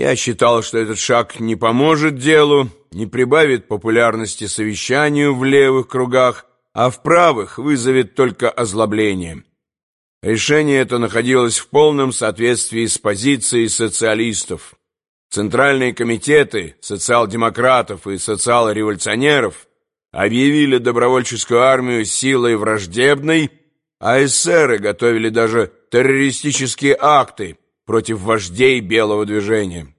Я считал, что этот шаг не поможет делу, не прибавит популярности совещанию в левых кругах, а в правых вызовет только озлобление. Решение это находилось в полном соответствии с позицией социалистов. Центральные комитеты социал-демократов и социал-революционеров объявили добровольческую армию силой враждебной, а эсеры готовили даже террористические акты против вождей белого движения.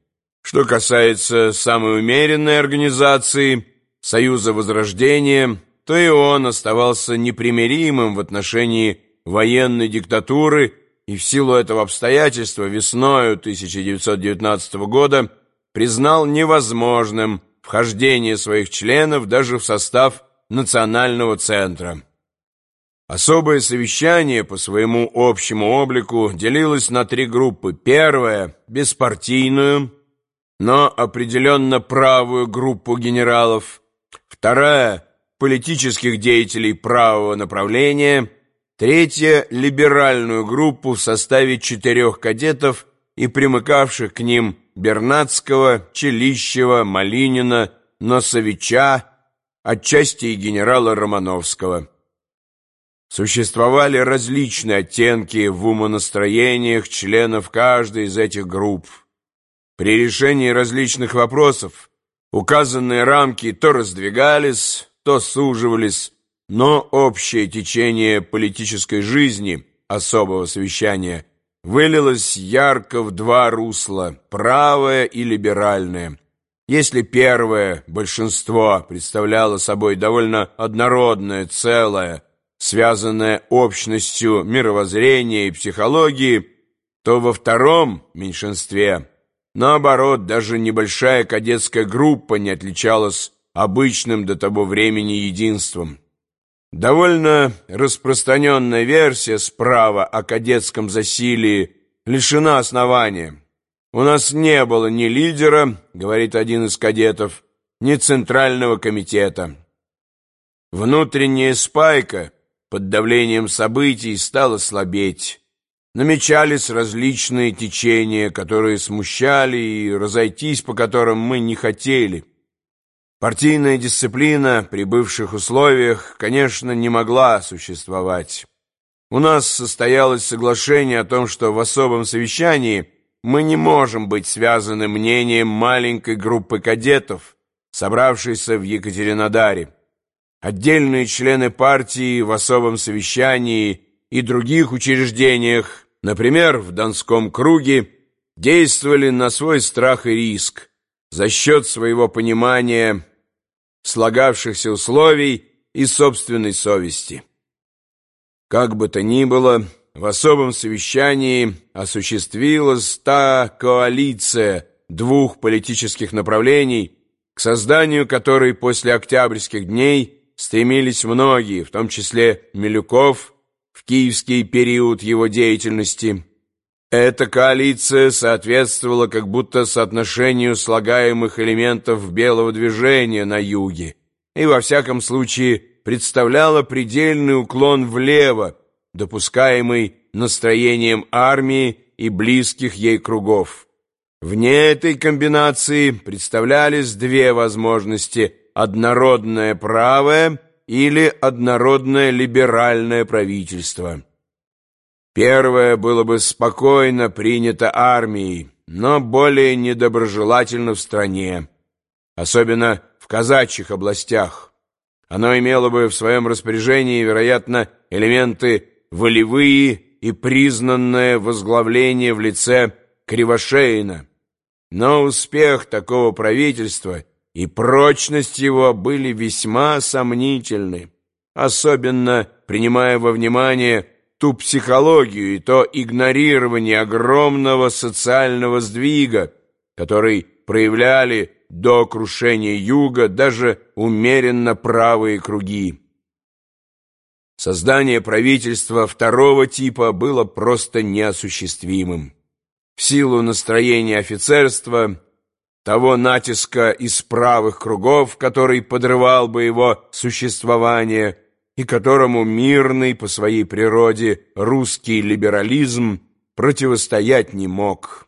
Что касается самой умеренной организации Союза Возрождения, то и он оставался непримиримым в отношении военной диктатуры и в силу этого обстоятельства весною 1919 года признал невозможным вхождение своих членов даже в состав Национального центра. Особое совещание по своему общему облику делилось на три группы. Первая – беспартийную, но определенно правую группу генералов. Вторая – политических деятелей правого направления. Третья – либеральную группу в составе четырех кадетов и примыкавших к ним Бернацкого, Челищева, Малинина, Носовича, отчасти и генерала Романовского. Существовали различные оттенки в умонастроениях членов каждой из этих групп. При решении различных вопросов указанные рамки то раздвигались, то суживались, но общее течение политической жизни особого совещания вылилось ярко в два русла – правое и либеральное. Если первое большинство представляло собой довольно однородное целое – связанное общностью мировоззрения и психологии, то во втором меньшинстве, наоборот, даже небольшая кадетская группа не отличалась обычным до того времени единством. Довольно распространенная версия справа о кадетском засилии лишена основания. «У нас не было ни лидера, — говорит один из кадетов, — ни центрального комитета. Внутренняя спайка — под давлением событий стало слабеть. Намечались различные течения, которые смущали и разойтись по которым мы не хотели. Партийная дисциплина при бывших условиях, конечно, не могла существовать. У нас состоялось соглашение о том, что в особом совещании мы не можем быть связаны мнением маленькой группы кадетов, собравшейся в Екатеринодаре. Отдельные члены партии в особом совещании и других учреждениях, например, в Донском круге, действовали на свой страх и риск за счет своего понимания слагавшихся условий и собственной совести. Как бы то ни было, в особом совещании осуществилась та коалиция двух политических направлений, к созданию которой после октябрьских дней стремились многие, в том числе Милюков, в киевский период его деятельности. Эта коалиция соответствовала как будто соотношению слагаемых элементов белого движения на юге и во всяком случае представляла предельный уклон влево, допускаемый настроением армии и близких ей кругов. Вне этой комбинации представлялись две возможности – однородное правое или однородное либеральное правительство. Первое было бы спокойно принято армией, но более недоброжелательно в стране, особенно в казачьих областях. Оно имело бы в своем распоряжении, вероятно, элементы волевые и признанное возглавление в лице Кривошеина. Но успех такого правительства – и прочность его были весьма сомнительны, особенно принимая во внимание ту психологию и то игнорирование огромного социального сдвига, который проявляли до крушения юга даже умеренно правые круги. Создание правительства второго типа было просто неосуществимым. В силу настроения офицерства того натиска из правых кругов, который подрывал бы его существование и которому мирный по своей природе русский либерализм противостоять не мог.